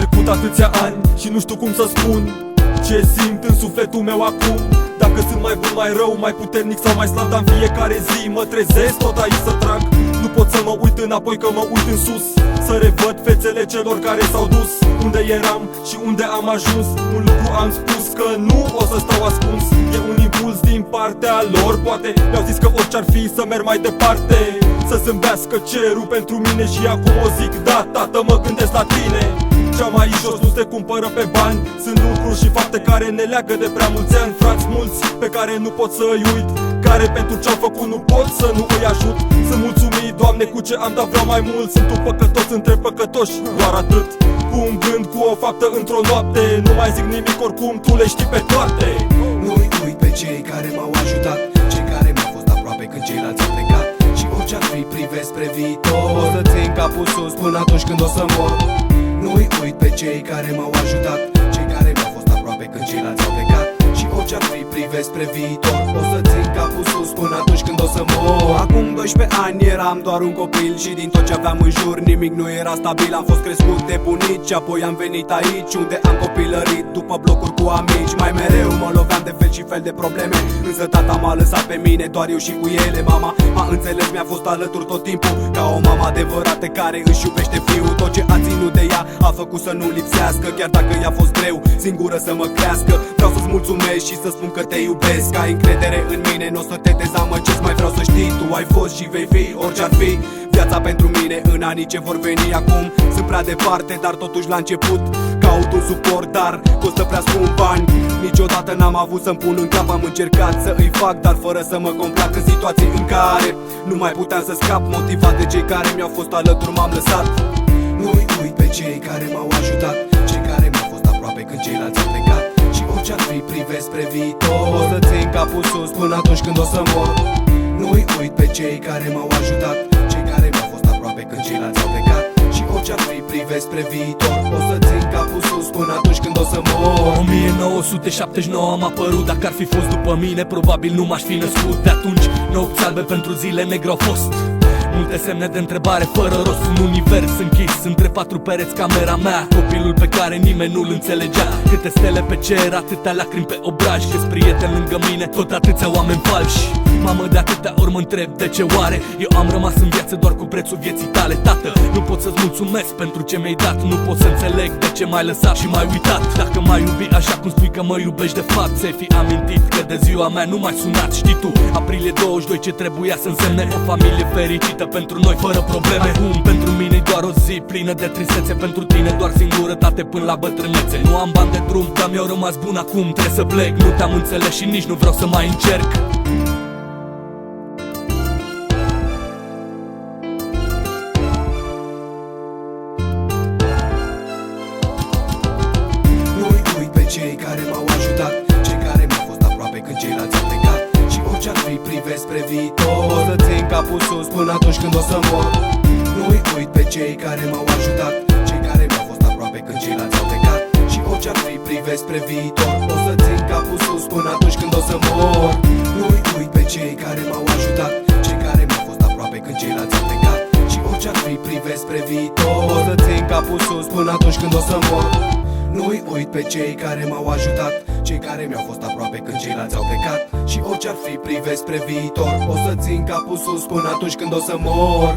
trecut atâția ani și nu știu cum să spun Ce simt în sufletul meu acum. Dacă sunt mai bun, mai rău, mai puternic sau mai slab Dar în fiecare zi mă trezesc tot aici să trag. Nu pot să mă uit înapoi că mă uit în sus Să revăd fețele celor care s-au dus. Unde eram și unde am ajuns Un lucru am spus că nu o să stau ascuns. E un impuls din partea lor Poate mi-au zis că orice ar fi să merg mai departe Să zâmbească cerul pentru mine și acum o zic Da, tată, mă gândesc la tine. cea mai jos nu se cumpără pe bani. Sunt lucruri și fapte care ne leagă de prea mulți ani. Frați mulți pe care nu pot să îi uit Care pentru ce-au făcut nu pot să nu îi ajut. Sunt mulțumit, Doamne, cu ce am dat vreau mai mult. Sunt un păcătos între păcătoși, doar atât. Cu un gând, cu o faptă într-o noapte Nu mai zic nimic oricum, tu le știi pe toate. Nu-i uit pe cei care m-au ajutat Cei care mi-au fost aproape când ceilalți au plecat. Și orice ar fi privesc spre viitor O să țin capul sus până atunci când o să mor. Nu-i uit pe cei care m-au ajutat Cei care mi-au fost aproape când ceilalți privesc spre viitor O să țin capul sus până atunci când o să mor. Acum 12 ani eram doar un copil Și din tot ce aveam în jur nimic nu era stabil. Am fost crescut de bunici, apoi am venit aici Unde am copilărit după blocuri cu amici. Mai mereu mă loveam de fel și fel de probleme Însă tata m-a lăsat pe mine, doar eu și cu ele. Mama m-a înțeles, mi-a fost alături tot timpul Ca o mamă adevărată care își iubește fiul. Tot ce a ținut de ea a făcut să nu lipsească Chiar dacă i-a fost greu, singură să mă crească. Vreau să-ți mulțumesc și să spun că te iubesc Ai încredere în mine, n-o să te dezamăgesc Mai vreau să știi, tu ai fost și vei fi orice ar fi. Viața pentru mine în anii ce vor veni acum Sunt prea departe, dar totuși la început Caut un suport, dar costă prea scump bani. Niciodată n-am avut să-mi pun în cap Am încercat să îi fac, dar fără să mă complac În situații în care nu mai puteam să scap. Motivat de cei care mi-au fost alături m-am lăsat. Nu-i uit pe cei care m-au ajutat Cei care mi-au fost aproape când ceilalți au plecat Și orice ar fi privesc spre viitor? O să țin capul sus până atunci când o să mor. Nu-i uit pe cei care m-au ajutat Cei care mi-au fost aproape când ceilalți au plecat. Și orice ar fi privesc spre viitor? O să țin capul sus până atunci când o să mor. 1979 am apărut Dacă ar fi fost după mine Probabil nu m-aș fi născut. De atunci nopți albe pentru zile negre au fost. Multe semne de întrebare fără rost Un univers închis. între patru pereți camera mea. Copilul pe care nimeni nu-l înțelegea. Câte stele pe cer, atâtea lacrimi pe obraj. Câți prieteni lângă mine, tot atâția oameni falși. Mamă, de atâtea ori mă întreb de ce oare? Eu am rămas în viață doar cu prețul vieții tale Tată, nu pot să-ți mulțumesc pentru ce mi-ai dat. Nu pot să înțeleg de ce m-ai lăsat și m-ai uitat. Dacă m-ai iubi așa cum spui că mă iubești de fapt Ți-ai fi amintit că de ziua mea nu mai sunat. Știi tu, aprilie 22 ce trebuia să însemne O familie fericită pentru noi fără probleme. Acum pentru mine e doar o zi plină de tristețe Pentru tine doar singurătate până la bătrânețe. Nu am bani de drum, dar mi-au rămas bun acum Trebuie să plec, nu te-am înțeles și nici nu vreau să mai încerc. Nu-i uit pe cei care m-au ajutat Cei care mi-au fost aproape când ceilalți au plecat. Și orice ar fi privesc spre viitor. O să țin capul sus până atunci când o să mor. Nu-i uit pe cei care m-au ajutat Cei care mi-au fost aproape când ceilalți au plecat. Și orice ar fi privesc spre viitor. O să țin capul sus până atunci când o să mor. Nu-i uit pe cei care m-au ajutat Cei care mi-au fost aproape când ceilalți au plecat. Și orice ar fi privesc spre viitor. O să țin capul sus până atunci când o să mor. Nu-i uit pe cei care m-au ajutat Cei care mi-au fost aproape când ceilalți au plecat. Și orice ar fi privesc spre viitor. O să țin capul sus până atunci când o să mor